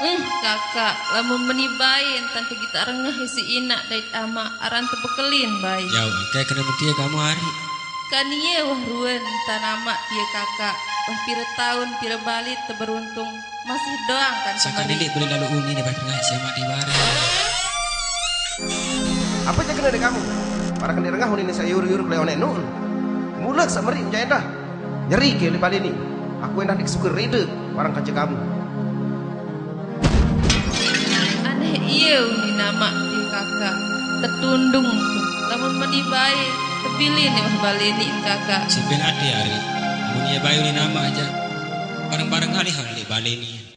Eh kakak, lamun menibain tante kita rengah si ina dait ama aran tebekelin bay. Jauh, kayak kena dia kamu hari. Kanie wah ruan tanama dia kakak. Wah pira tahun pira balik teberuntung masih doang kan Sekali kemari. lihat boleh lalu uni nih batengah sama di bare. Apa aja kena dari kamu? Para kena rengah ini saya yur yur kleone nun. Mulak samari jaya dah. Nyeri ke lepas ini. Aku enak dikesukur ride barang kaca kamu. Iya uni nama dia kakak. Tertundung tuh. Lamun menibain tepilih nih baleni kakak. Si Ben ade hari. Dunia bayu ni nama aja. Bareng-bareng kali hari balik ni.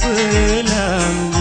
pelangi